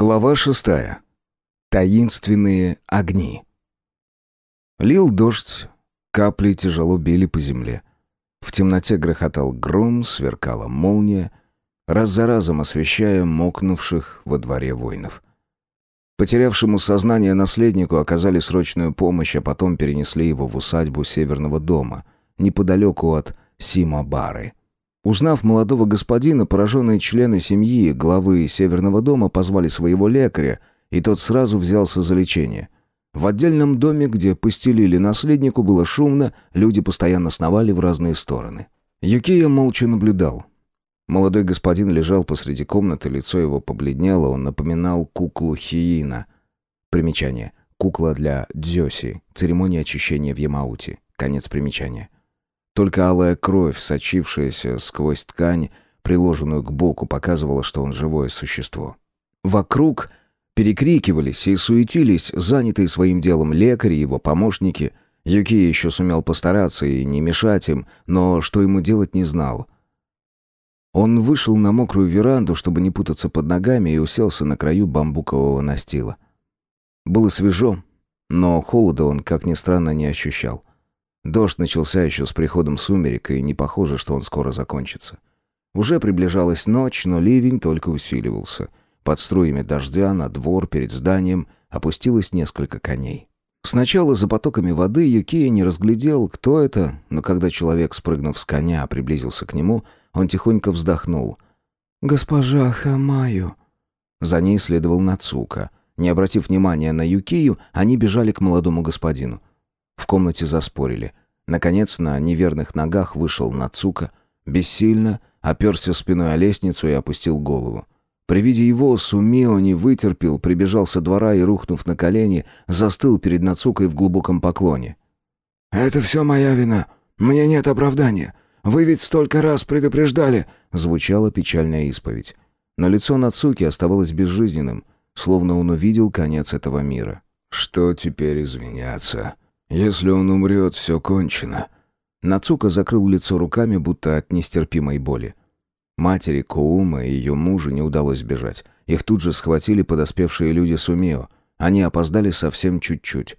Глава шестая. Таинственные огни. Лил дождь, капли тяжело били по земле. В темноте грохотал гром, сверкала молния, раз за разом освещая мокнувших во дворе воинов. Потерявшему сознание наследнику оказали срочную помощь, а потом перенесли его в усадьбу Северного дома, неподалеку от Сима-Бары. Узнав молодого господина, пораженные члены семьи главы Северного дома позвали своего лекаря, и тот сразу взялся за лечение. В отдельном доме, где постелили наследнику, было шумно, люди постоянно сновали в разные стороны. Юкия молча наблюдал. Молодой господин лежал посреди комнаты, лицо его побледнело, он напоминал куклу Хиина. Примечание. Кукла для дзёси, церемония очищения в Ямаути. Конец примечания. Только алая кровь, сочившаяся сквозь ткань, приложенную к боку, показывала, что он живое существо. Вокруг перекрикивались и суетились занятые своим делом лекари и его помощники. Юки еще сумел постараться и не мешать им, но что ему делать не знал. Он вышел на мокрую веранду, чтобы не путаться под ногами, и уселся на краю бамбукового настила. Было свежо, но холода он, как ни странно, не ощущал. Дождь начался еще с приходом сумерек, и не похоже, что он скоро закончится. Уже приближалась ночь, но ливень только усиливался. Под струями дождя на двор перед зданием опустилось несколько коней. Сначала за потоками воды Юкия не разглядел, кто это, но когда человек, спрыгнув с коня, приблизился к нему, он тихонько вздохнул. «Госпожа Хамаю». За ней следовал Нацука. Не обратив внимания на Юкию, они бежали к молодому господину. В комнате заспорили. Наконец, на неверных ногах вышел Нацука, бессильно оперся спиной о лестницу и опустил голову. При виде его Сумио не вытерпел, прибежал со двора и, рухнув на колени, застыл перед Нацукой в глубоком поклоне. «Это все моя вина. Мне нет оправдания. Вы ведь столько раз предупреждали!» Звучала печальная исповедь. Но лицо Нацуки оставалось безжизненным, словно он увидел конец этого мира. «Что теперь извиняться?» Если он умрет, все кончено. Нацука закрыл лицо руками, будто от нестерпимой боли. Матери Коума и ее мужу не удалось бежать. Их тут же схватили подоспевшие люди Сумио. Они опоздали совсем чуть-чуть.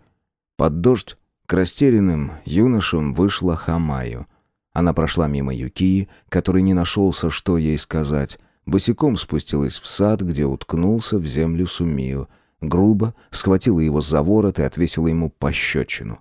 Под дождь к растерянным юношам вышла Хамаю. Она прошла мимо Юкии, который не нашелся, что ей сказать. Босиком спустилась в сад, где уткнулся в землю Сумио — грубо схватила его за ворот и отвесила ему пощечину.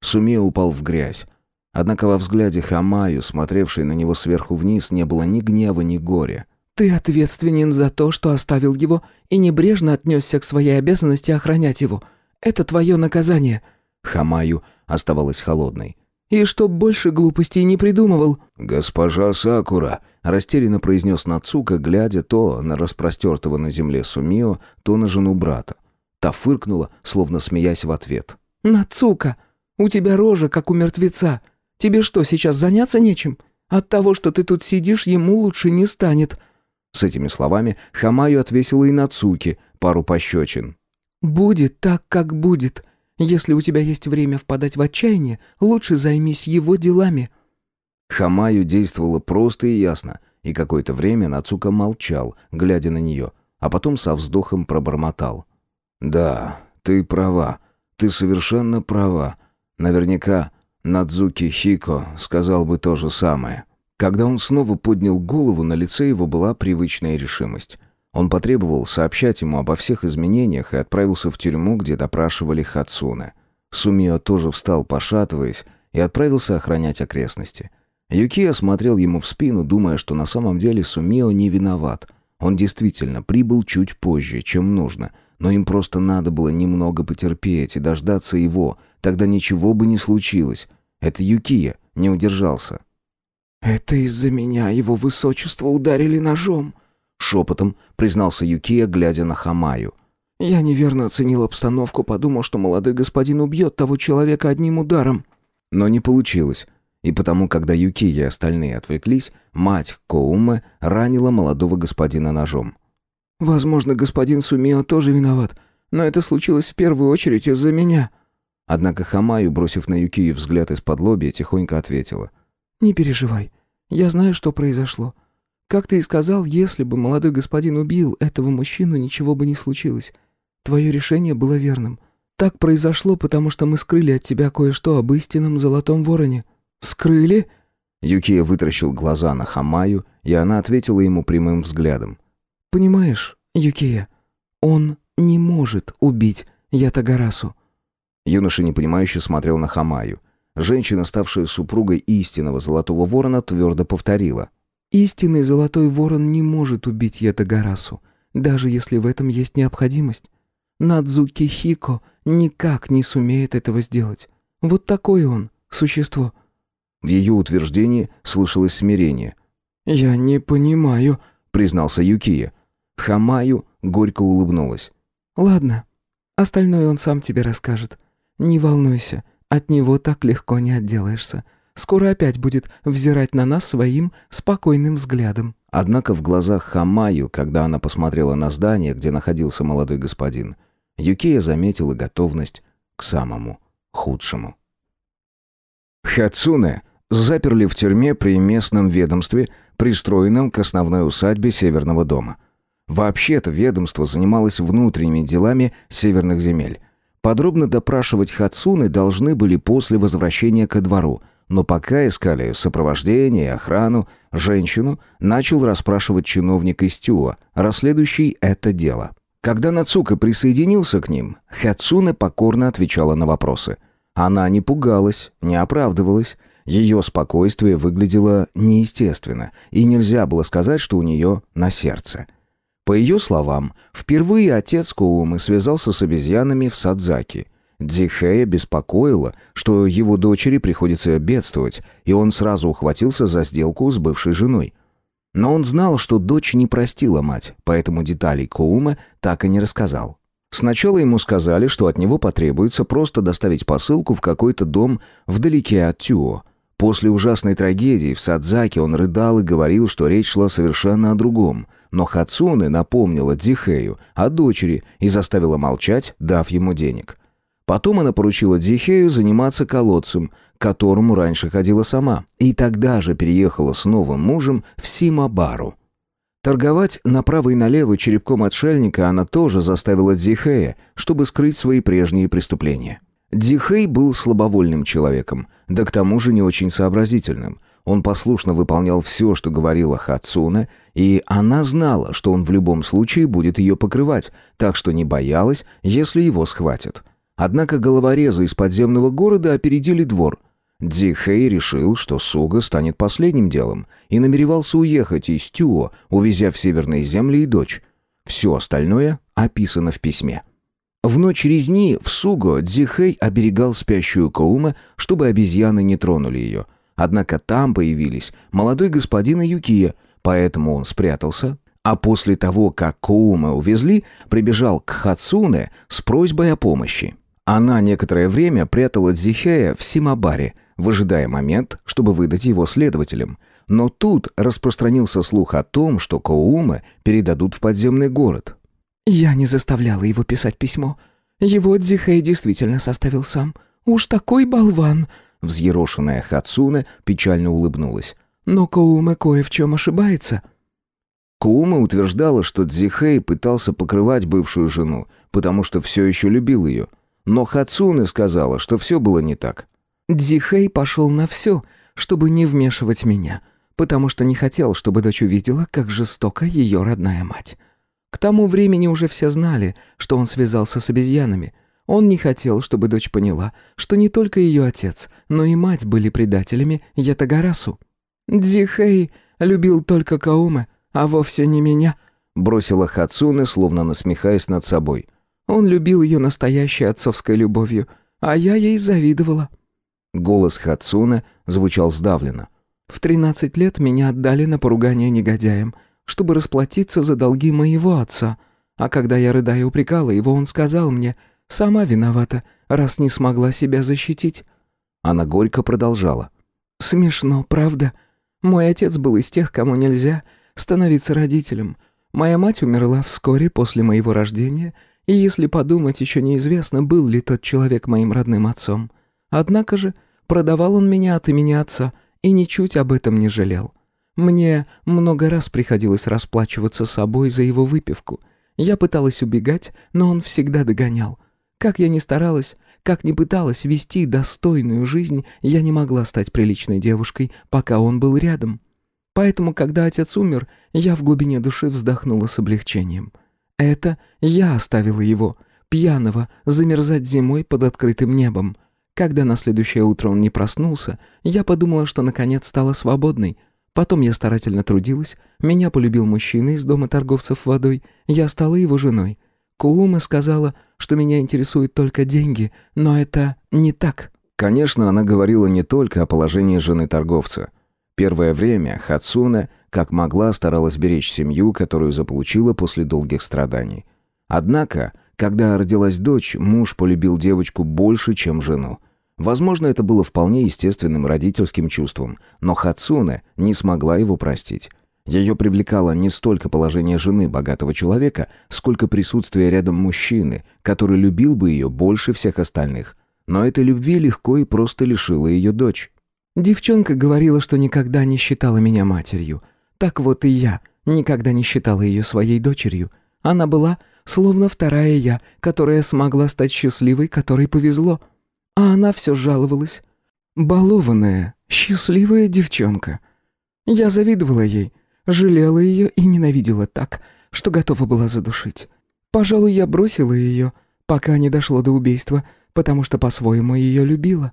Сумея упал в грязь. Однако во взгляде Хамаю, смотревшей на него сверху вниз, не было ни гнева, ни горя. «Ты ответственен за то, что оставил его и небрежно отнесся к своей обязанности охранять его. Это твое наказание». Хамаю оставалась холодной. «И чтоб больше глупостей не придумывал». «Госпожа Сакура», — растерянно произнес Нацука, глядя то на распростертого на земле Сумио, то на жену брата. Та фыркнула, словно смеясь в ответ. «Нацука, у тебя рожа, как у мертвеца. Тебе что, сейчас заняться нечем? От того, что ты тут сидишь, ему лучше не станет». С этими словами Хамаю отвесила и Нацуке пару пощечин. «Будет так, как будет. Если у тебя есть время впадать в отчаяние, лучше займись его делами». Хамаю действовала просто и ясно, и какое-то время Нацука молчал, глядя на нее, а потом со вздохом пробормотал. «Да, ты права. Ты совершенно права. Наверняка Надзуки Хико сказал бы то же самое». Когда он снова поднял голову, на лице его была привычная решимость. Он потребовал сообщать ему обо всех изменениях и отправился в тюрьму, где допрашивали Хацуне. Сумио тоже встал, пошатываясь, и отправился охранять окрестности. Юкия смотрел ему в спину, думая, что на самом деле Сумио не виноват. Он действительно прибыл чуть позже, чем нужно, но им просто надо было немного потерпеть и дождаться его, тогда ничего бы не случилось. Это Юкия не удержался. «Это из-за меня его высочество ударили ножом», Шепотом признался Юкия, глядя на Хамаю. «Я неверно оценил обстановку, подумал, что молодой господин убьет того человека одним ударом». Но не получилось. И потому, когда Юкия и остальные отвлеклись, мать Коуме ранила молодого господина ножом. «Возможно, господин Сумио тоже виноват, но это случилось в первую очередь из-за меня». Однако Хамаю, бросив на Юкию взгляд из-под лобья, тихонько ответила. «Не переживай. Я знаю, что произошло. Как ты и сказал, если бы молодой господин убил этого мужчину, ничего бы не случилось. Твое решение было верным. Так произошло, потому что мы скрыли от тебя кое-что об истинном золотом вороне». «Скрыли?» Юкия вытращил глаза на Хамаю, и она ответила ему прямым взглядом. «Понимаешь, Юкия, он не может убить Ятагарасу». Юноша непонимающе смотрел на Хамаю. Женщина, ставшая супругой истинного золотого ворона, твердо повторила. «Истинный золотой ворон не может убить Ятагарасу, даже если в этом есть необходимость. Надзуки Хико никак не сумеет этого сделать. Вот такое он, существо». В ее утверждении слышалось смирение. «Я не понимаю», — признался Юкия. Хамаю горько улыбнулась. «Ладно, остальное он сам тебе расскажет. Не волнуйся, от него так легко не отделаешься. Скоро опять будет взирать на нас своим спокойным взглядом». Однако в глазах Хамаю, когда она посмотрела на здание, где находился молодой господин, Юкия заметила готовность к самому худшему. Хацуне заперли в тюрьме при местном ведомстве, пристроенном к основной усадьбе Северного дома. Вообще-то ведомство занималось внутренними делами северных земель. Подробно допрашивать Хацуны должны были после возвращения ко двору, но пока искали сопровождение и охрану, женщину начал расспрашивать чиновник из Тюа, расследующий это дело. Когда Нацука присоединился к ним, Хацуне покорно отвечала на вопросы. Она не пугалась, не оправдывалась, ее спокойствие выглядело неестественно, и нельзя было сказать, что у нее на сердце – по ее словам, впервые отец Коумы связался с обезьянами в Садзаки. Дзихея беспокоило, что его дочери приходится бедствовать, и он сразу ухватился за сделку с бывшей женой. Но он знал, что дочь не простила мать, поэтому деталей Коумы так и не рассказал. Сначала ему сказали, что от него потребуется просто доставить посылку в какой-то дом вдалеке от Тюо. После ужасной трагедии в Садзаке он рыдал и говорил, что речь шла совершенно о другом. Но Хацуне напомнила Дихею о дочери и заставила молчать, дав ему денег. Потом она поручила Дихею заниматься колодцем, к которому раньше ходила сама, и тогда же переехала с новым мужем в Симабару. Торговать направо и налево черепком отшельника она тоже заставила Дзихея, чтобы скрыть свои прежние преступления. Дихей был слабовольным человеком, да к тому же не очень сообразительным. Он послушно выполнял все, что говорила Хацуна, и она знала, что он в любом случае будет ее покрывать, так что не боялась, если его схватят. Однако головорезы из подземного города опередили двор. Дзихей решил, что Суга станет последним делом, и намеревался уехать из Тюо, увезя в северные земли и дочь. Все остальное описано в письме. В ночь резни в Суго Дзихэй оберегал спящую Коума, чтобы обезьяны не тронули ее. Однако там появились молодой господин и Юкия, поэтому он спрятался, а после того, как Коума увезли, прибежал к Хацуне с просьбой о помощи. Она некоторое время прятала Дзихея в Симабаре, выжидая момент, чтобы выдать его следователям. Но тут распространился слух о том, что Коума передадут в подземный город. Я не заставляла его писать письмо. Его Дзихэй действительно составил сам. Уж такой болван!» Взъерошенная Хацуне печально улыбнулась. «Но Коуме кое в чем ошибается». Куума утверждала, что Дзихэй пытался покрывать бывшую жену, потому что все еще любил ее. Но Хацуне сказала, что все было не так. «Дзихэй пошел на все, чтобы не вмешивать меня, потому что не хотел, чтобы дочь увидела, как жестока ее родная мать. К тому времени уже все знали, что он связался с обезьянами. Он не хотел, чтобы дочь поняла, что не только ее отец, но и мать были предателями Ятагарасу. «Дзихэй любил только Кауме, а вовсе не меня», — бросила Хацуне, словно насмехаясь над собой. «Он любил ее настоящей отцовской любовью, а я ей завидовала». Голос Хацуне звучал сдавленно. «В тринадцать лет меня отдали на поругание негодяям чтобы расплатиться за долги моего отца. А когда я, рыдая, упрекала его, он сказал мне, «Сама виновата, раз не смогла себя защитить». Она горько продолжала. «Смешно, правда? Мой отец был из тех, кому нельзя становиться родителем. Моя мать умерла вскоре после моего рождения, и если подумать, еще неизвестно, был ли тот человек моим родным отцом. Однако же продавал он меня от имени отца и ничуть об этом не жалел. Мне много раз приходилось расплачиваться собой за его выпивку. Я пыталась убегать, но он всегда догонял. Как я ни старалась, как ни пыталась вести достойную жизнь, я не могла стать приличной девушкой, пока он был рядом. Поэтому, когда отец умер, я в глубине души вздохнула с облегчением. Это я оставила его, пьяного, замерзать зимой под открытым небом. Когда на следующее утро он не проснулся, я подумала, что наконец стала свободной. Потом я старательно трудилась, меня полюбил мужчина из дома торговцев водой, я стала его женой. Куума сказала, что меня интересуют только деньги, но это не так. Конечно, она говорила не только о положении жены торговца. Первое время Хацуна, как могла, старалась беречь семью, которую заполучила после долгих страданий. Однако, когда родилась дочь, муж полюбил девочку больше, чем жену. Возможно, это было вполне естественным родительским чувством, но Хацуне не смогла его простить. Ее привлекало не столько положение жены богатого человека, сколько присутствие рядом мужчины, который любил бы ее больше всех остальных. Но этой любви легко и просто лишила ее дочь. Девчонка говорила, что никогда не считала меня матерью. Так вот и я никогда не считала ее своей дочерью. Она была словно вторая я, которая смогла стать счастливой, которой повезло. А она все жаловалась. Балованная, счастливая девчонка. Я завидовала ей, жалела ее и ненавидела так, что готова была задушить. Пожалуй, я бросила ее, пока не дошло до убийства, потому что по-своему ее любила.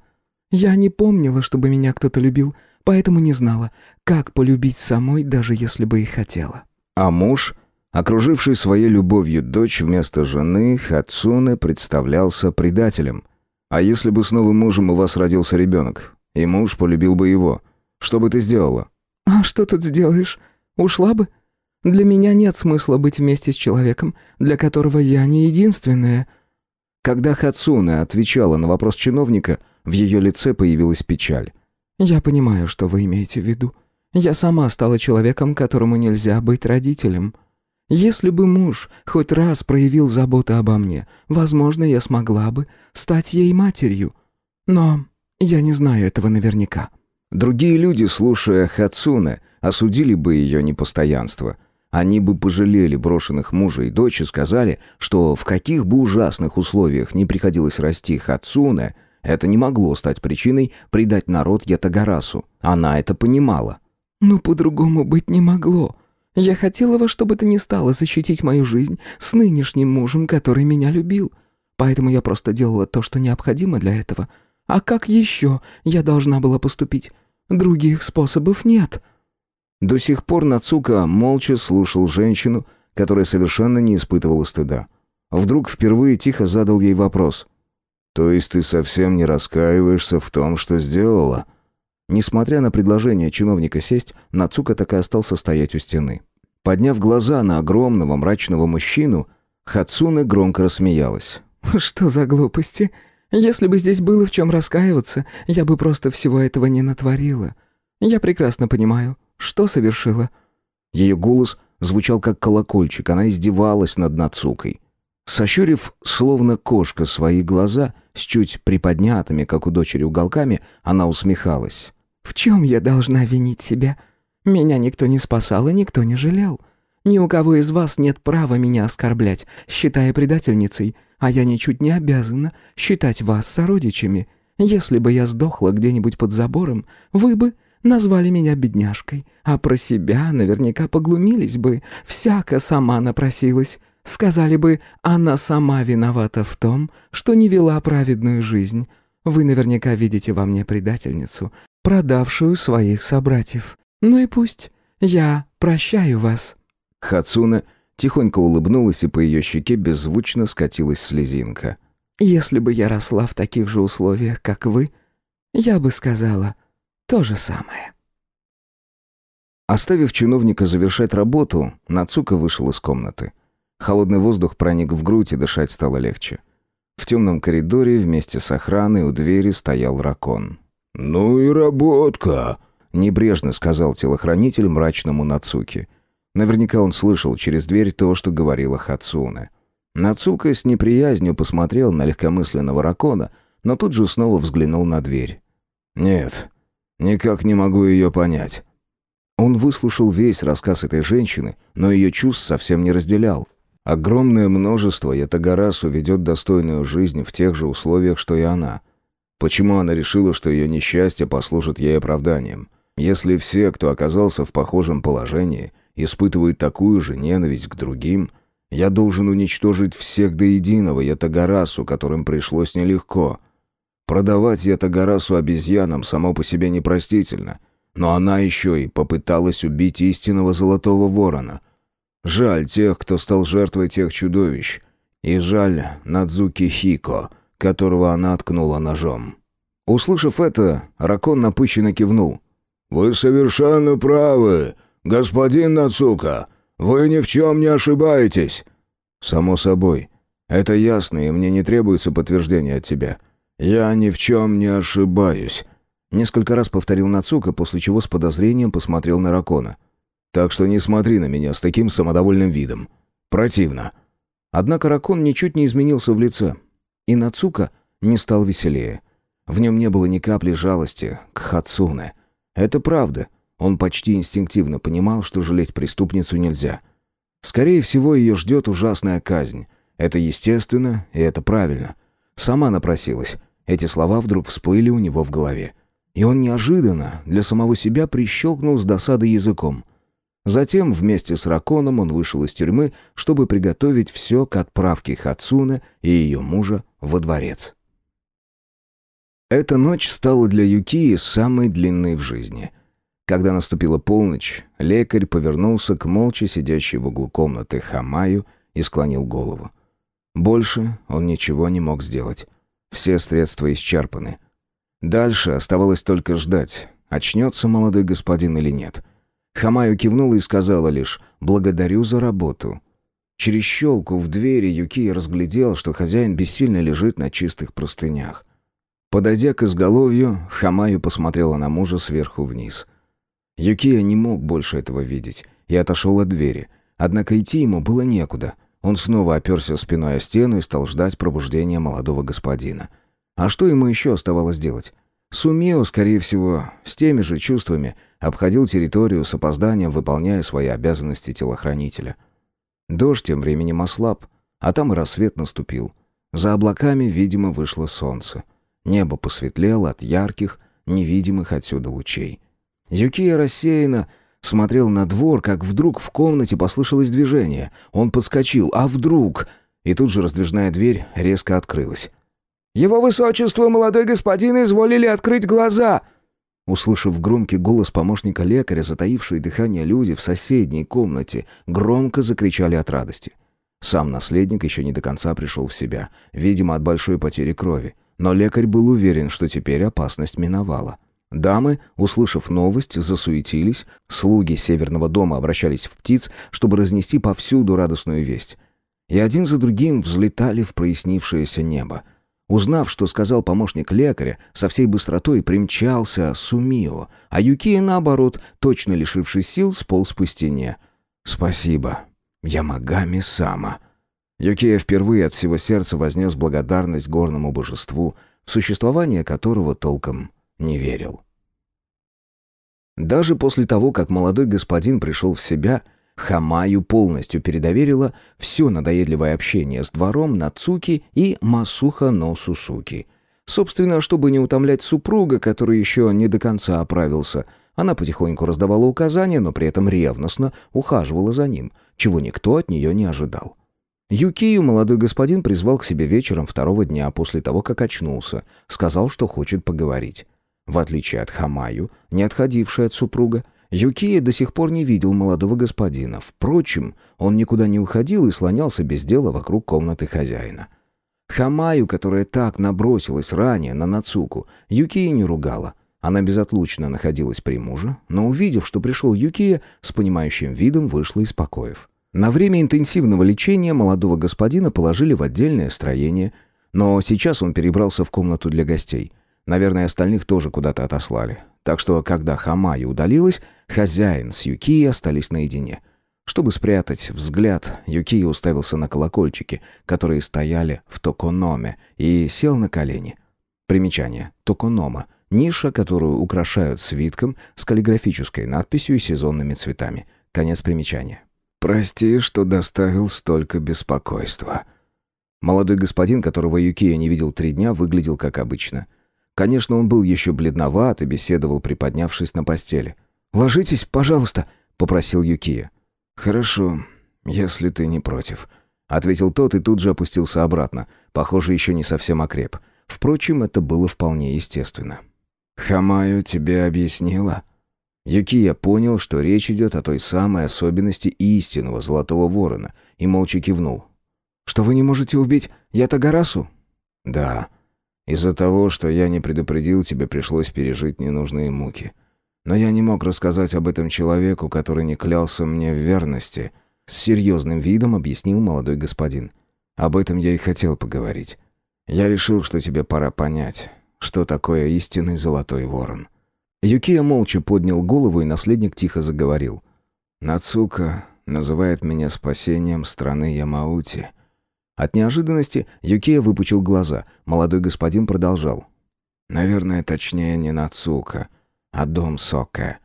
Я не помнила, чтобы меня кто-то любил, поэтому не знала, как полюбить самой, даже если бы и хотела. А муж, окруживший своей любовью дочь вместо жены, Хацуне представлялся предателем. А если бы с новым мужем у вас родился ребенок, и муж полюбил бы его, что бы ты сделала? А что тут сделаешь? Ушла бы? Для меня нет смысла быть вместе с человеком, для которого я не единственная. Когда Хацуне отвечала на вопрос чиновника, в ее лице появилась печаль. «Я понимаю, что вы имеете в виду. Я сама стала человеком, которому нельзя быть родителем. Если бы муж хоть раз проявил заботу обо мне, возможно, я смогла бы стать ей матерью. Но я не знаю этого наверняка». Другие люди, слушая Хацуне, осудили бы ее непостоянство. Они бы пожалели брошенных мужа и дочь и сказали, что в каких бы ужасных условиях не приходилось расти Хацуне, это не могло стать причиной предать народ Ятагарасу. Она это понимала. «Но по-другому быть не могло. Я хотела во что бы то ни стало защитить мою жизнь с нынешним мужем, который меня любил. Поэтому я просто делала то, что необходимо для этого. А как еще я должна была поступить? Других способов нет». До сих пор Нацука молча слушал женщину, которая совершенно не испытывала стыда. Вдруг впервые тихо задал ей вопрос. «То есть ты совсем не раскаиваешься в том, что сделала?» Несмотря на предложение чиновника сесть, Нацука так и остался стоять у стены. Подняв глаза на огромного мрачного мужчину, Хацуна громко рассмеялась. «Что за глупости? Если бы здесь было в чем раскаиваться, я бы просто всего этого не натворила. Я прекрасно понимаю, что совершила». Ее голос звучал как колокольчик, она издевалась над Нацукой. Сощурив, словно кошка, свои глаза, с чуть приподнятыми, как у дочери, уголками, она усмехалась. «В чем я должна винить себя? Меня никто не спасал и никто не жалел. Ни у кого из вас нет права меня оскорблять, считая предательницей, а я ничуть не обязана считать вас сородичами. Если бы я сдохла где-нибудь под забором, вы бы назвали меня бедняжкой, а про себя наверняка поглумились бы, всяко сама напросилась». Сказали бы, она сама виновата в том, что не вела праведную жизнь. Вы наверняка видите во мне предательницу, продавшую своих собратьев. Ну и пусть. Я прощаю вас». Хацуна тихонько улыбнулась, и по ее щеке беззвучно скатилась слезинка. «Если бы я росла в таких же условиях, как вы, я бы сказала то же самое». Оставив чиновника завершать работу, Нацука вышел из комнаты. Холодный воздух проник в грудь, и дышать стало легче. В темном коридоре вместе с охраной у двери стоял ракон. «Ну и работка!» — небрежно сказал телохранитель мрачному Нацуке. Наверняка он слышал через дверь то, что говорила Хацуне. Нацука с неприязнью посмотрел на легкомысленного ракона, но тут же снова взглянул на дверь. «Нет, никак не могу ее понять». Он выслушал весь рассказ этой женщины, но ее чувств совсем не разделял. Огромное множество Ятагарасу ведет достойную жизнь в тех же условиях, что и она. Почему она решила, что ее несчастье послужит ей оправданием? Если все, кто оказался в похожем положении, испытывают такую же ненависть к другим, я должен уничтожить всех до единого Ятагарасу, которым пришлось нелегко. Продавать Ятагарасу обезьянам само по себе непростительно, но она еще и попыталась убить истинного золотого ворона — Жаль тех, кто стал жертвой тех чудовищ. И жаль Надзуки Хико, которого она откнула ножом. Услышав это, Ракон напыщенно кивнул. «Вы совершенно правы, господин Нацука. Вы ни в чем не ошибаетесь». «Само собой. Это ясно, и мне не требуется подтверждения от тебя. Я ни в чем не ошибаюсь». Несколько раз повторил Нацука, после чего с подозрением посмотрел на Ракона. Так что не смотри на меня с таким самодовольным видом. Противно». Однако Ракон ничуть не изменился в лице. И Нацука не стал веселее. В нем не было ни капли жалости к Хацуне. Это правда. Он почти инстинктивно понимал, что жалеть преступницу нельзя. Скорее всего, ее ждет ужасная казнь. Это естественно, и это правильно. Сама напросилась. Эти слова вдруг всплыли у него в голове. И он неожиданно для самого себя прищелкнул с досады языком. Затем вместе с Раконом он вышел из тюрьмы, чтобы приготовить все к отправке Хацуны и ее мужа во дворец. Эта ночь стала для Юкии самой длинной в жизни. Когда наступила полночь, лекарь повернулся к молча сидящей в углу комнаты Хамаю и склонил голову. Больше он ничего не мог сделать. Все средства исчерпаны. Дальше оставалось только ждать, очнется молодой господин или нет — Хамаю кивнула и сказала лишь «благодарю за работу». Через щелку в двери Юкия разглядел, что хозяин бессильно лежит на чистых простынях. Подойдя к изголовью, Хамаю посмотрела на мужа сверху вниз. Юкия не мог больше этого видеть и отошел от двери. Однако идти ему было некуда. Он снова оперся спиной о стену и стал ждать пробуждения молодого господина. А что ему еще оставалось делать? Сумео, скорее всего, с теми же чувствами обходил территорию с опозданием, выполняя свои обязанности телохранителя. Дождь тем временем ослаб, а там и рассвет наступил. За облаками, видимо, вышло солнце. Небо посветлело от ярких, невидимых отсюда лучей. Юкия рассеянно смотрел на двор, как вдруг в комнате послышалось движение. Он подскочил. «А вдруг?» И тут же раздвижная дверь резко открылась. «Его высочество, молодой господин, изволили открыть глаза!» Услышав громкий голос помощника лекаря, затаившие дыхание люди в соседней комнате громко закричали от радости. Сам наследник еще не до конца пришел в себя, видимо, от большой потери крови. Но лекарь был уверен, что теперь опасность миновала. Дамы, услышав новость, засуетились, слуги северного дома обращались в птиц, чтобы разнести повсюду радостную весть. И один за другим взлетали в прояснившееся небо — Узнав, что сказал помощник лекаря, со всей быстротой примчался Сумио, а Юкия, наоборот, точно лишившись сил, сполз по стене. «Спасибо. Ямагами Сама». Юкия впервые от всего сердца вознес благодарность горному божеству, в существование которого толком не верил. Даже после того, как молодой господин пришел в себя – Хамаю полностью передоверила все надоедливое общение с двором Нацуки и Масуха но Сусуки. Собственно, чтобы не утомлять супруга, который еще не до конца оправился, она потихоньку раздавала указания, но при этом ревностно ухаживала за ним, чего никто от нее не ожидал. Юкию молодой господин призвал к себе вечером второго дня после того, как очнулся, сказал, что хочет поговорить. В отличие от Хамаю, не отходившей от супруга, Юкия до сих пор не видел молодого господина. Впрочем, он никуда не уходил и слонялся без дела вокруг комнаты хозяина. Хамаю, которая так набросилась ранее на Нацуку, Юкия не ругала. Она безотлучно находилась при муже, но увидев, что пришел Юкия, с понимающим видом вышла из покоев. На время интенсивного лечения молодого господина положили в отдельное строение, но сейчас он перебрался в комнату для гостей. Наверное, остальных тоже куда-то отослали. Так что, когда Хамая удалилась, хозяин с Юкией остались наедине. Чтобы спрятать взгляд, Юкия уставился на колокольчики, которые стояли в токономе, и сел на колени. Примечание. Токонома. Ниша, которую украшают свитком с каллиграфической надписью и сезонными цветами. Конец примечания. «Прости, что доставил столько беспокойства». Молодой господин, которого Юкия не видел три дня, выглядел как обычно. Конечно, он был еще бледноват и беседовал, приподнявшись на постели. «Ложитесь, пожалуйста», — попросил Юкия. «Хорошо, если ты не против», — ответил тот и тут же опустился обратно. Похоже, еще не совсем окреп. Впрочем, это было вполне естественно. «Хамаю тебе объяснила?» Юкия понял, что речь идет о той самой особенности истинного Золотого Ворона, и молча кивнул. «Что вы не можете убить Ятагарасу?» «Да. Из-за того, что я не предупредил, тебе пришлось пережить ненужные муки. Но я не мог рассказать об этом человеку, который не клялся мне в верности», — с серьезным видом объяснил молодой господин. «Об этом я и хотел поговорить. Я решил, что тебе пора понять, что такое истинный золотой ворон». Юкия молча поднял голову, и наследник тихо заговорил. «Нацука называет меня спасением страны Ямаути». От неожиданности Юкия выпучил глаза. Молодой господин продолжал. «Наверное, точнее не Нацука, а дом Сока.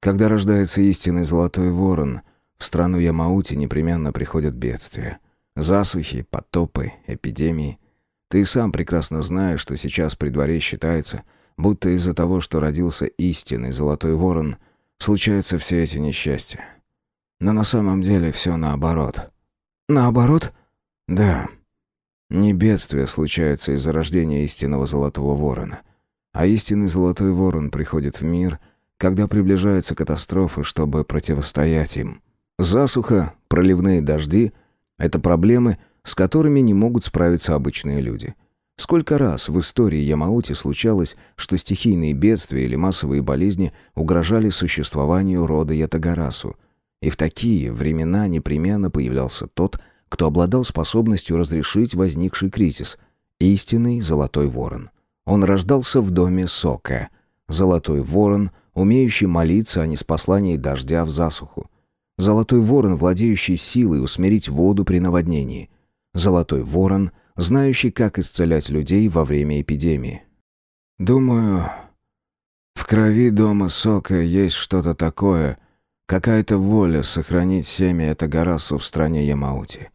Когда рождается истинный золотой ворон, в страну Ямаути непременно приходят бедствия. Засухи, потопы, эпидемии. Ты сам прекрасно знаешь, что сейчас при дворе считается, будто из-за того, что родился истинный золотой ворон, случаются все эти несчастья. Но на самом деле все наоборот. Наоборот? Да. Не бедствия случаются из-за рождения истинного золотого ворона — а истинный золотой ворон приходит в мир, когда приближаются катастрофы, чтобы противостоять им. Засуха, проливные дожди — это проблемы, с которыми не могут справиться обычные люди. Сколько раз в истории Ямаути случалось, что стихийные бедствия или массовые болезни угрожали существованию рода Ятагарасу. И в такие времена непременно появлялся тот, кто обладал способностью разрешить возникший кризис — истинный золотой ворон. Он рождался в доме Сока. Золотой ворон, умеющий молиться, а не с посланием дождя в засуху. Золотой ворон, владеющий силой усмирить воду при наводнении. Золотой ворон, знающий, как исцелять людей во время эпидемии. Думаю, в крови дома Сока есть что-то такое, какая-то воля сохранить семя Этагарасу в стране Ямаути.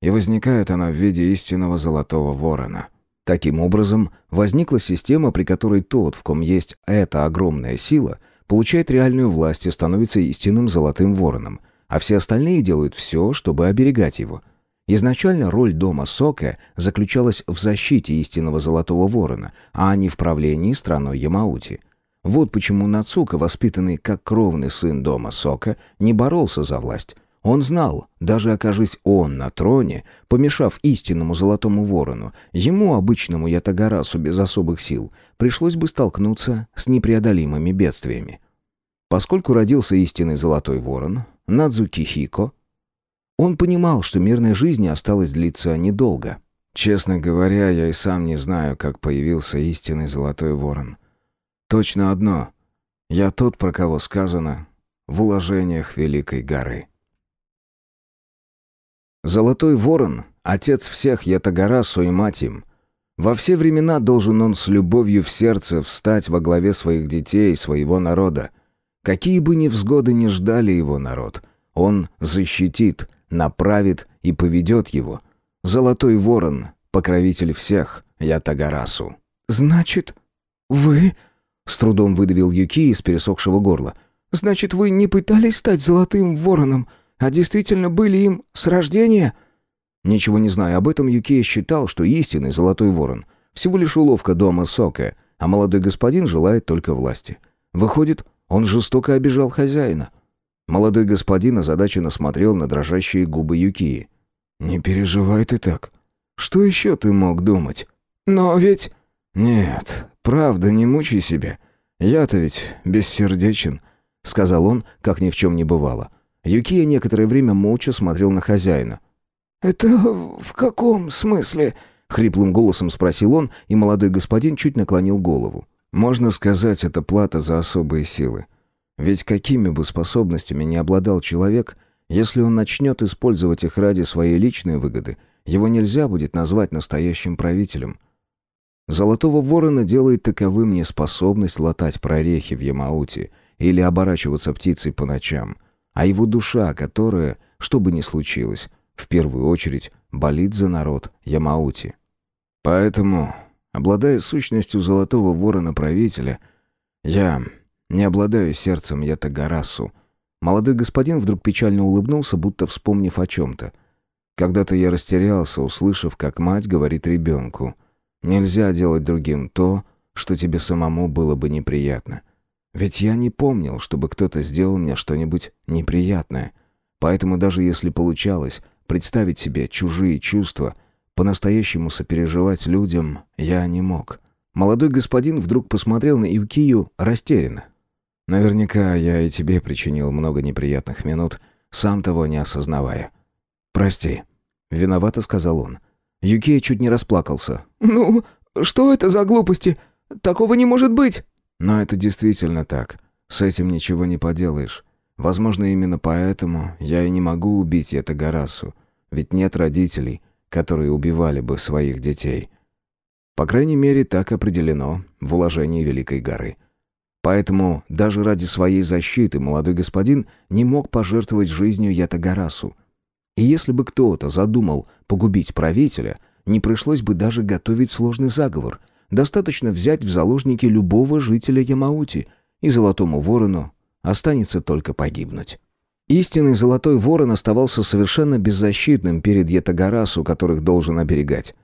И возникает она в виде истинного золотого ворона — Таким образом, возникла система, при которой тот, в ком есть эта огромная сила, получает реальную власть и становится истинным золотым вороном, а все остальные делают все, чтобы оберегать его. Изначально роль дома Сока заключалась в защите истинного золотого ворона, а не в правлении страной Ямаути. Вот почему Нацука, воспитанный как кровный сын дома Сока, не боролся за власть, он знал, даже окажись он на троне, помешав истинному золотому ворону, ему, обычному Ятагарасу без особых сил, пришлось бы столкнуться с непреодолимыми бедствиями. Поскольку родился истинный золотой ворон, Надзуки Хико, он понимал, что мирной жизни осталось длиться недолго. Честно говоря, я и сам не знаю, как появился истинный золотой ворон. Точно одно. Я тот, про кого сказано в уложениях Великой горы. Золотой ворон, отец всех Ятагарасу и мать им. Во все времена должен он с любовью в сердце встать во главе своих детей и своего народа. Какие бы невзгоды ни ждали его народ, он защитит, направит и поведет его. Золотой ворон, покровитель всех Ятагарасу. «Значит, вы...» — с трудом выдавил Юки из пересохшего горла. «Значит, вы не пытались стать золотым вороном?» А действительно были им с рождения?» Ничего не зная об этом, Юкия считал, что истинный золотой ворон — всего лишь уловка дома Сока, а молодой господин желает только власти. Выходит, он жестоко обижал хозяина. Молодой господин озадаченно смотрел на дрожащие губы Юкии. «Не переживай ты так. Что еще ты мог думать?» «Но ведь...» «Нет, правда, не мучай себя. Я-то ведь бессердечен», — сказал он, как ни в чем не бывало. Юкия некоторое время молча смотрел на хозяина. «Это в каком смысле?» — хриплым голосом спросил он, и молодой господин чуть наклонил голову. «Можно сказать, это плата за особые силы. Ведь какими бы способностями не обладал человек, если он начнет использовать их ради своей личной выгоды, его нельзя будет назвать настоящим правителем». Золотого ворона делает таковым неспособность латать прорехи в Ямауте или оборачиваться птицей по ночам, а его душа, которая, что бы ни случилось, в первую очередь болит за народ Ямаути. Поэтому, обладая сущностью золотого ворона-правителя, я не обладаю сердцем Ятагарасу. Молодой господин вдруг печально улыбнулся, будто вспомнив о чем-то. Когда-то я растерялся, услышав, как мать говорит ребенку — Нельзя делать другим то, что тебе самому было бы неприятно. Ведь я не помнил, чтобы кто-то сделал мне что-нибудь неприятное. Поэтому даже если получалось представить себе чужие чувства, по-настоящему сопереживать людям я не мог. Молодой господин вдруг посмотрел на Юкию растерянно. Наверняка я и тебе причинил много неприятных минут, сам того не осознавая. Прости, виновато сказал он. Юкия чуть не расплакался. «Ну, что это за глупости? Такого не может быть!» «Но это действительно так. С этим ничего не поделаешь. Возможно, именно поэтому я и не могу убить это Гарасу. Ведь нет родителей, которые убивали бы своих детей. По крайней мере, так определено в уложении Великой горы. Поэтому даже ради своей защиты молодой господин не мог пожертвовать жизнью Ятагарасу. И если бы кто-то задумал погубить правителя, не пришлось бы даже готовить сложный заговор. Достаточно взять в заложники любого жителя Ямаути, и Золотому Ворону останется только погибнуть. Истинный Золотой Ворон оставался совершенно беззащитным перед Ятагарасу, которых должен оберегать.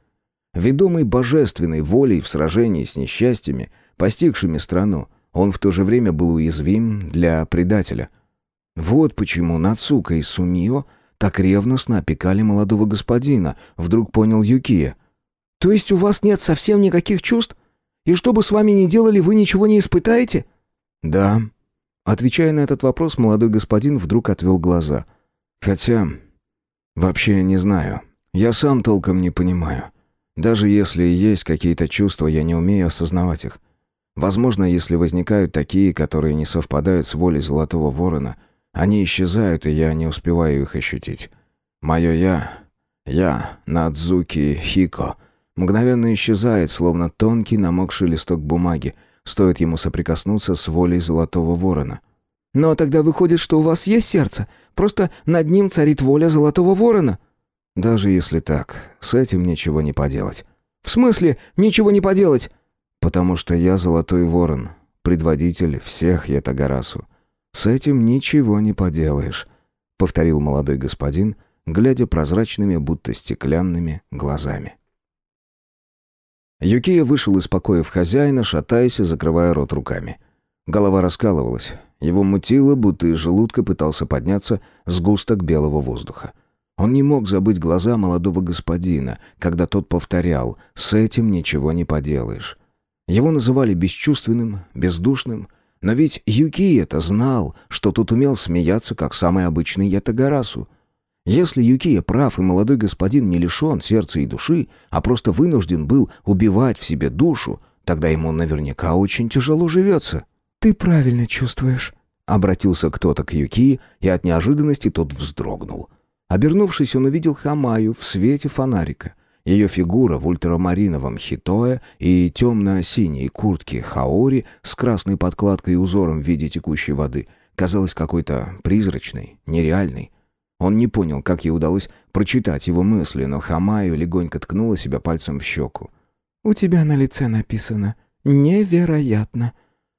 Ведомый божественной волей в сражении с несчастьями, постигшими страну, он в то же время был уязвим для предателя. Вот почему Нацука и Сумио так ревностно опекали молодого господина, вдруг понял Юкия. «То есть у вас нет совсем никаких чувств? И что бы с вами ни делали, вы ничего не испытаете?» «Да». Отвечая на этот вопрос, молодой господин вдруг отвел глаза. «Хотя... вообще не знаю. Я сам толком не понимаю. Даже если есть какие-то чувства, я не умею осознавать их. Возможно, если возникают такие, которые не совпадают с волей Золотого Ворона, они исчезают, и я не успеваю их ощутить. Мое «я», я, Надзуки Хико, мгновенно исчезает, словно тонкий намокший листок бумаги, стоит ему соприкоснуться с волей Золотого Ворона. «Но тогда выходит, что у вас есть сердце, просто над ним царит воля Золотого Ворона». «Даже если так, с этим ничего не поделать». «В смысле ничего не поделать?» «Потому что я Золотой Ворон, предводитель всех Ятагарасу. «С этим ничего не поделаешь», — повторил молодой господин, глядя прозрачными, будто стеклянными глазами. Юкия вышел из покоев хозяина, шатаясь и закрывая рот руками. Голова раскалывалась. Его мутило, будто из желудка пытался подняться сгусток белого воздуха. Он не мог забыть глаза молодого господина, когда тот повторял «С этим ничего не поделаешь». Его называли бесчувственным, бездушным, но ведь Юки это знал, что тот умел смеяться, как самый обычный Ятагарасу. Если Юкия прав, и молодой господин не лишен сердца и души, а просто вынужден был убивать в себе душу, тогда ему наверняка очень тяжело живется. «Ты правильно чувствуешь», — обратился кто-то к Юки, и от неожиданности тот вздрогнул. Обернувшись, он увидел Хамаю в свете фонарика — ее фигура в ультрамариновом хитое и темно-синей куртке хаори с красной подкладкой и узором в виде текущей воды казалась какой-то призрачной, нереальной. Он не понял, как ей удалось прочитать его мысли, но Хамаю легонько ткнула себя пальцем в щеку. «У тебя на лице написано «Невероятно».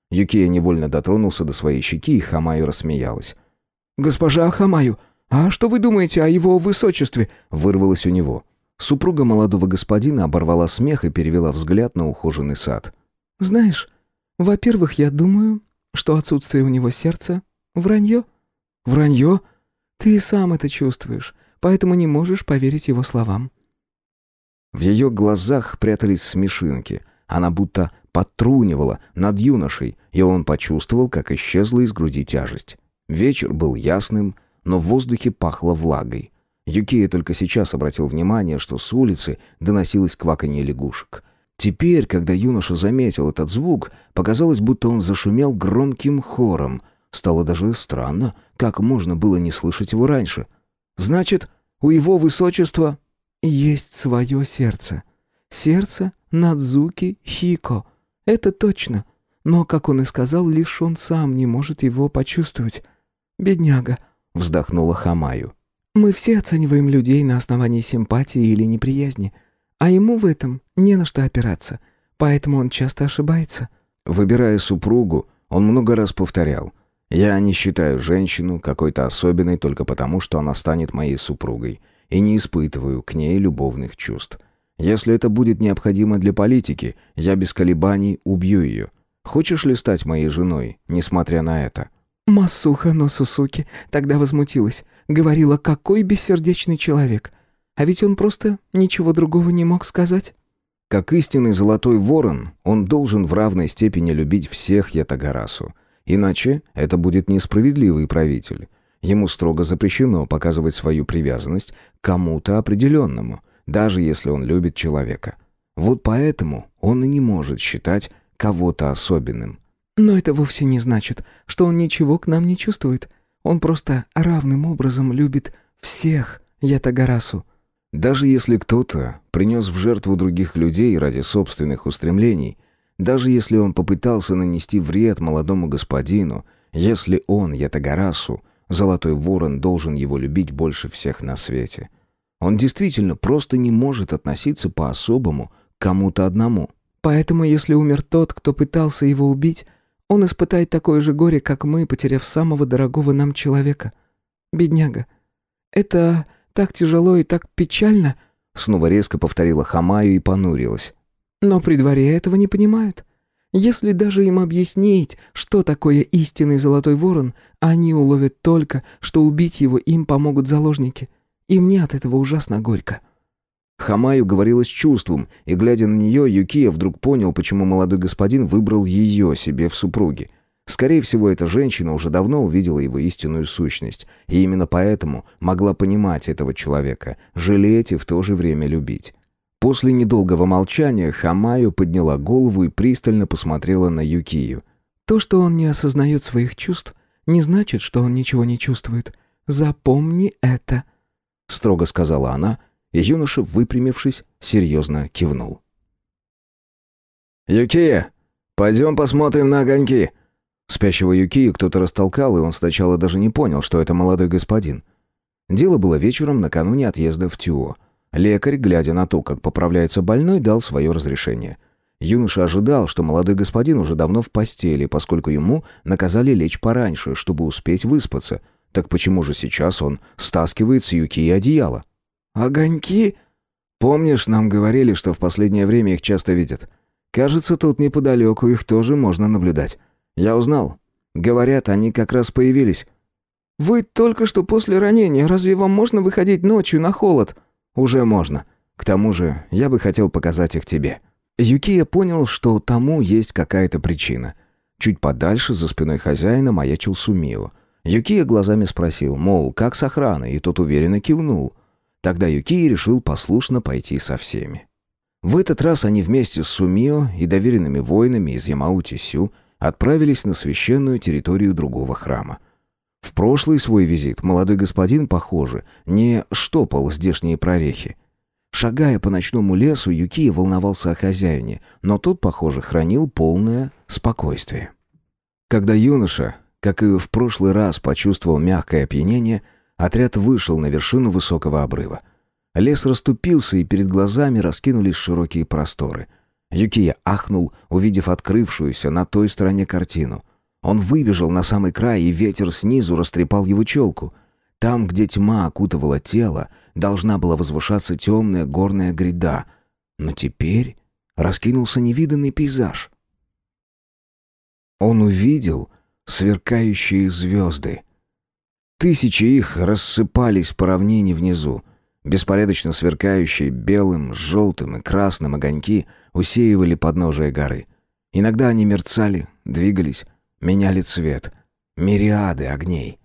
Юкия невольно дотронулся до своей щеки, и Хамаю рассмеялась. «Госпожа Хамаю, а что вы думаете о его высочестве?» вырвалось у него. Супруга молодого господина оборвала смех и перевела взгляд на ухоженный сад. «Знаешь, во-первых, я думаю, что отсутствие у него сердца — вранье». «Вранье?» «Ты сам это чувствуешь, поэтому не можешь поверить его словам». В ее глазах прятались смешинки. Она будто подтрунивала над юношей, и он почувствовал, как исчезла из груди тяжесть. Вечер был ясным, но в воздухе пахло влагой. Юкия только сейчас обратил внимание, что с улицы доносилось кваканье лягушек. Теперь, когда юноша заметил этот звук, показалось, будто он зашумел громким хором. Стало даже странно, как можно было не слышать его раньше. «Значит, у его высочества есть свое сердце. Сердце Надзуки Хико. Это точно. Но, как он и сказал, лишь он сам не может его почувствовать. Бедняга, вздохнула Хамаю. Мы все оцениваем людей на основании симпатии или неприязни, а ему в этом не на что опираться, поэтому он часто ошибается. Выбирая супругу, он много раз повторял – я не считаю женщину какой-то особенной только потому, что она станет моей супругой, и не испытываю к ней любовных чувств. Если это будет необходимо для политики, я без колебаний убью ее. Хочешь ли стать моей женой, несмотря на это?» Масуха Носусуки тогда возмутилась. Говорила, какой бессердечный человек. А ведь он просто ничего другого не мог сказать. Как истинный золотой ворон, он должен в равной степени любить всех Ятагарасу. Иначе это будет несправедливый правитель. Ему строго запрещено показывать свою привязанность к кому-то определенному, даже если он любит человека. Вот поэтому он и не может считать кого-то особенным. Но это вовсе не значит, что он ничего к нам не чувствует. Он просто равным образом любит всех Ятагарасу. Даже если кто-то принес в жертву других людей ради собственных устремлений, даже если он попытался нанести вред молодому господину, если он, Ятагарасу, Золотой Ворон должен его любить больше всех на свете. Он действительно просто не может относиться по-особому к кому-то одному. Поэтому, если умер тот, кто пытался его убить, он испытает такое же горе, как мы, потеряв самого дорогого нам человека. Бедняга. Это так тяжело и так печально, снова резко повторила Хамаю и понурилась. Но при дворе этого не понимают. Если даже им объяснить, что такое истинный золотой ворон, они уловят только, что убить его им помогут заложники. И мне от этого ужасно горько». Хамаю говорила с чувством, и, глядя на нее, Юкия вдруг понял, почему молодой господин выбрал ее себе в супруге. Скорее всего, эта женщина уже давно увидела его истинную сущность, и именно поэтому могла понимать этого человека, жалеть и в то же время любить. После недолгого молчания Хамаю подняла голову и пристально посмотрела на Юкию. «То, что он не осознает своих чувств, не значит, что он ничего не чувствует. Запомни это», — строго сказала она, и юноша, выпрямившись, серьезно кивнул. «Юкия, пойдем посмотрим на огоньки». Спящего Юкию кто-то растолкал, и он сначала даже не понял, что это молодой господин. Дело было вечером накануне отъезда в Тюо — Лекарь, глядя на то, как поправляется больной, дал свое разрешение. Юноша ожидал, что молодой господин уже давно в постели, поскольку ему наказали лечь пораньше, чтобы успеть выспаться. Так почему же сейчас он стаскивает с юки и одеяло? «Огоньки?» «Помнишь, нам говорили, что в последнее время их часто видят? Кажется, тут неподалеку их тоже можно наблюдать. Я узнал. Говорят, они как раз появились». «Вы только что после ранения. Разве вам можно выходить ночью на холод?» «Уже можно. К тому же, я бы хотел показать их тебе». Юкия понял, что тому есть какая-то причина. Чуть подальше, за спиной хозяина, маячил Сумио. Юкия глазами спросил, мол, как с охраной, и тот уверенно кивнул. Тогда Юкия решил послушно пойти со всеми. В этот раз они вместе с Сумио и доверенными воинами из Ямаути-Сю отправились на священную территорию другого храма. В прошлый свой визит молодой господин, похоже, не штопал здешние прорехи. Шагая по ночному лесу, Юкия волновался о хозяине, но тот, похоже, хранил полное спокойствие. Когда юноша, как и в прошлый раз, почувствовал мягкое опьянение, отряд вышел на вершину высокого обрыва. Лес расступился, и перед глазами раскинулись широкие просторы. Юкия ахнул, увидев открывшуюся на той стороне картину. Он выбежал на самый край, и ветер снизу растрепал его челку. Там, где тьма окутывала тело, должна была возвышаться темная горная гряда. Но теперь раскинулся невиданный пейзаж. Он увидел сверкающие звезды. Тысячи их рассыпались по равнине внизу. Беспорядочно сверкающие белым, желтым и красным огоньки усеивали подножие горы. Иногда они мерцали, двигались, меняли цвет. Мириады огней.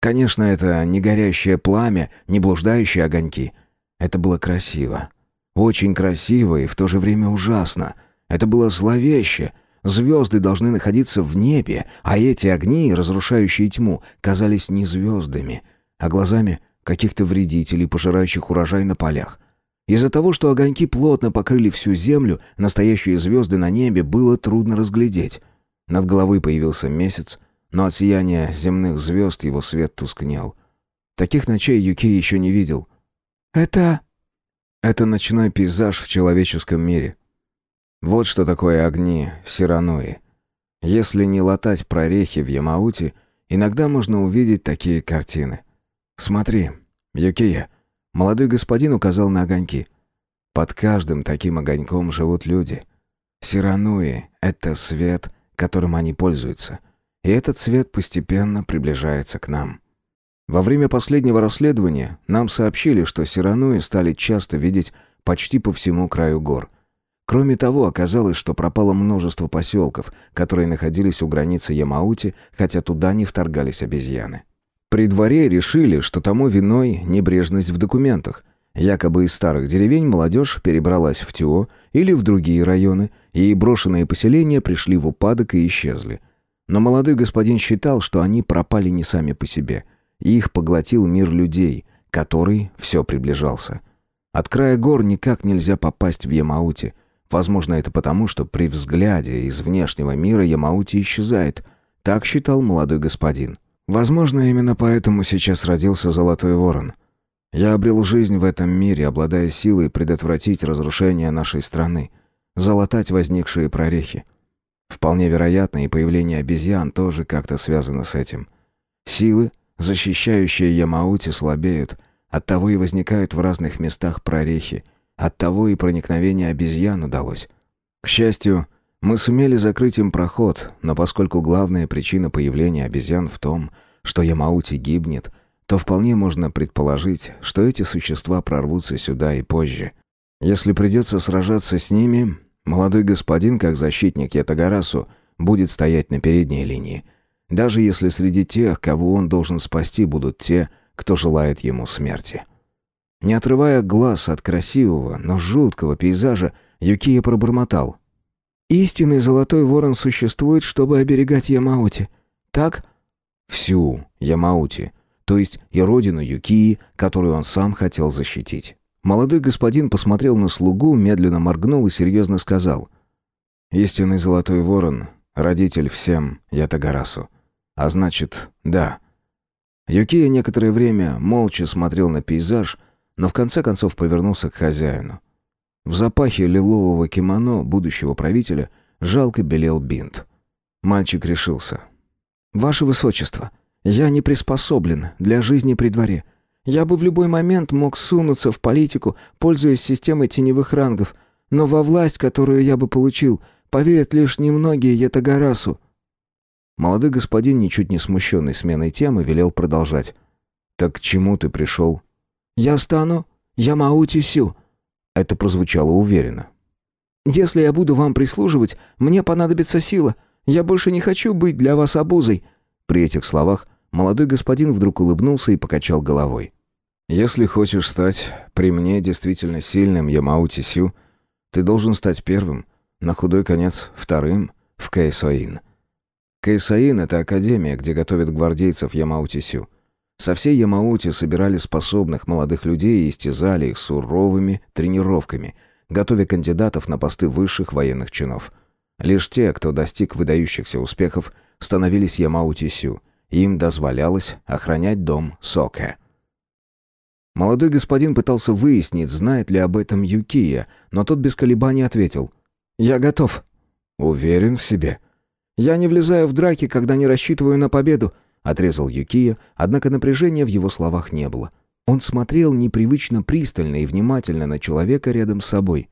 Конечно, это не горящее пламя, не блуждающие огоньки. Это было красиво. Очень красиво и в то же время ужасно. Это было зловеще. Звезды должны находиться в небе, а эти огни, разрушающие тьму, казались не звездами, а глазами каких-то вредителей, пожирающих урожай на полях. Из-за того, что огоньки плотно покрыли всю землю, настоящие звезды на небе было трудно разглядеть. Над головой появился месяц, но от сияния земных звезд его свет тускнел. Таких ночей Юки еще не видел. «Это...» «Это ночной пейзаж в человеческом мире. Вот что такое огни Сирануи. Если не латать прорехи в Ямауте, иногда можно увидеть такие картины. Смотри, Юкия». Молодой господин указал на огоньки. Под каждым таким огоньком живут люди. Сирануи — это свет, которым они пользуются. И этот свет постепенно приближается к нам. Во время последнего расследования нам сообщили, что Сирануи стали часто видеть почти по всему краю гор. Кроме того, оказалось, что пропало множество поселков, которые находились у границы Ямаути, хотя туда не вторгались обезьяны. При дворе решили, что тому виной небрежность в документах. Якобы из старых деревень молодежь перебралась в Тюо или в другие районы, и брошенные поселения пришли в упадок и исчезли. Но молодой господин считал, что они пропали не сами по себе. Их поглотил мир людей, который все приближался. От края гор никак нельзя попасть в Ямаути. Возможно, это потому, что при взгляде из внешнего мира Ямаути исчезает. Так считал молодой господин. Возможно, именно поэтому сейчас родился Золотой Ворон. Я обрел жизнь в этом мире, обладая силой предотвратить разрушение нашей страны, залатать возникшие прорехи. Вполне вероятно, и появление обезьян тоже как-то связано с этим. Силы, защищающие Ямаути, слабеют, оттого и возникают в разных местах прорехи, оттого и проникновение обезьян удалось. К счастью, мы сумели закрыть им проход, но поскольку главная причина появления обезьян в том, что Ямаути гибнет, то вполне можно предположить, что эти существа прорвутся сюда и позже. Если придется сражаться с ними, молодой господин, как защитник Ятагарасу, будет стоять на передней линии. Даже если среди тех, кого он должен спасти, будут те, кто желает ему смерти. Не отрывая глаз от красивого, но жуткого пейзажа, Юкия пробормотал. Истинный золотой ворон существует, чтобы оберегать Ямаути. Так? Всю Ямаути, то есть и родину Юкии, которую он сам хотел защитить. Молодой господин посмотрел на слугу, медленно моргнул и серьезно сказал. «Истинный золотой ворон — родитель всем Ятагарасу. А значит, да». Юкия некоторое время молча смотрел на пейзаж, но в конце концов повернулся к хозяину. В запахе лилового кимоно будущего правителя жалко белел бинт. Мальчик решился. «Ваше Высочество, я не приспособлен для жизни при дворе. Я бы в любой момент мог сунуться в политику, пользуясь системой теневых рангов, но во власть, которую я бы получил, поверят лишь немногие Ятагарасу». Молодой господин, ничуть не смущенный сменой темы, велел продолжать. «Так к чему ты пришел?» «Я стану Ямаути Сю», это прозвучало уверенно. «Если я буду вам прислуживать, мне понадобится сила. Я больше не хочу быть для вас обузой». При этих словах молодой господин вдруг улыбнулся и покачал головой. «Если хочешь стать при мне действительно сильным Ямаути Сю, ты должен стать первым, на худой конец вторым в Кейсоин. Кейсоин — это академия, где готовят гвардейцев Ямаути Сю. Со всей Ямаути собирали способных молодых людей и истязали их суровыми тренировками, готовя кандидатов на посты высших военных чинов. Лишь те, кто достиг выдающихся успехов, становились Ямаути-сю. Им дозволялось охранять дом Соке. Молодой господин пытался выяснить, знает ли об этом Юкия, но тот без колебаний ответил. «Я готов». «Уверен в себе». «Я не влезаю в драки, когда не рассчитываю на победу отрезал Юкия, однако напряжения в его словах не было. Он смотрел непривычно пристально и внимательно на человека рядом с собой.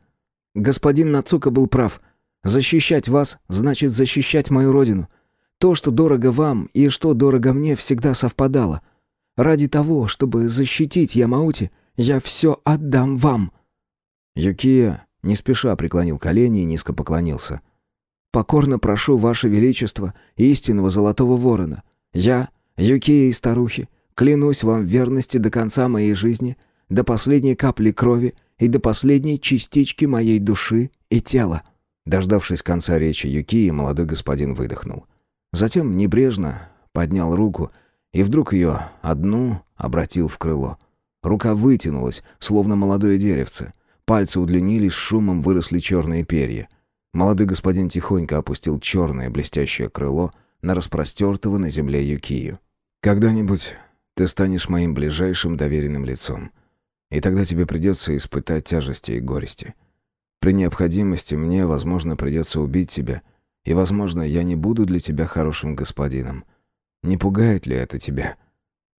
«Господин Нацука был прав. Защищать вас значит защищать мою родину. То, что дорого вам и что дорого мне, всегда совпадало. Ради того, чтобы защитить Ямаути, я все отдам вам». Юкия не спеша преклонил колени и низко поклонился. «Покорно прошу, Ваше Величество, истинного Золотого Ворона, я, Юкия и старухи, клянусь вам в верности до конца моей жизни, до последней капли крови и до последней частички моей души и тела». Дождавшись конца речи Юкии, молодой господин выдохнул. Затем небрежно поднял руку и вдруг ее одну обратил в крыло. Рука вытянулась, словно молодое деревце. Пальцы удлинились, шумом выросли черные перья. Молодой господин тихонько опустил черное блестящее крыло на распростертого на земле Юкию. «Когда-нибудь ты станешь моим ближайшим доверенным лицом, и тогда тебе придется испытать тяжести и горести. При необходимости мне, возможно, придется убить тебя, и, возможно, я не буду для тебя хорошим господином. Не пугает ли это тебя?»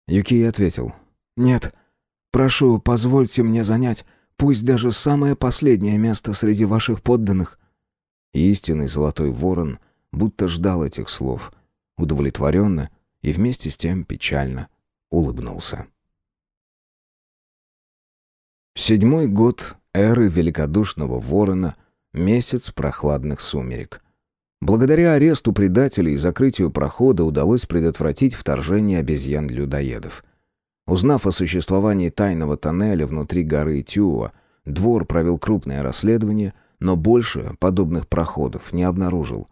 Юкий ответил. «Нет. Прошу, позвольте мне занять, пусть даже самое последнее место среди ваших подданных». Истинный золотой ворон будто ждал этих слов, удовлетворенно и вместе с тем печально улыбнулся. Седьмой год эры великодушного ворона, месяц прохладных сумерек. Благодаря аресту предателей и закрытию прохода удалось предотвратить вторжение обезьян-людоедов. Узнав о существовании тайного тоннеля внутри горы Тюа, двор провел крупное расследование, но больше подобных проходов не обнаружил.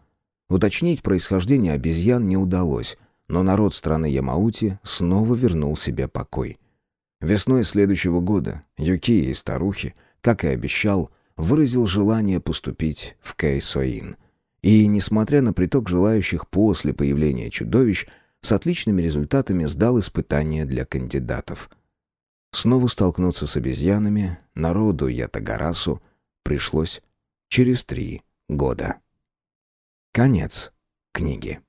Уточнить происхождение обезьян не удалось, но народ страны Ямаути снова вернул себе покой. Весной следующего года Юки и старухи, как и обещал, выразил желание поступить в Кейсоин. И, несмотря на приток желающих после появления чудовищ, с отличными результатами сдал испытания для кандидатов. Снова столкнуться с обезьянами народу Ятагарасу пришлось через три года. Конец книги.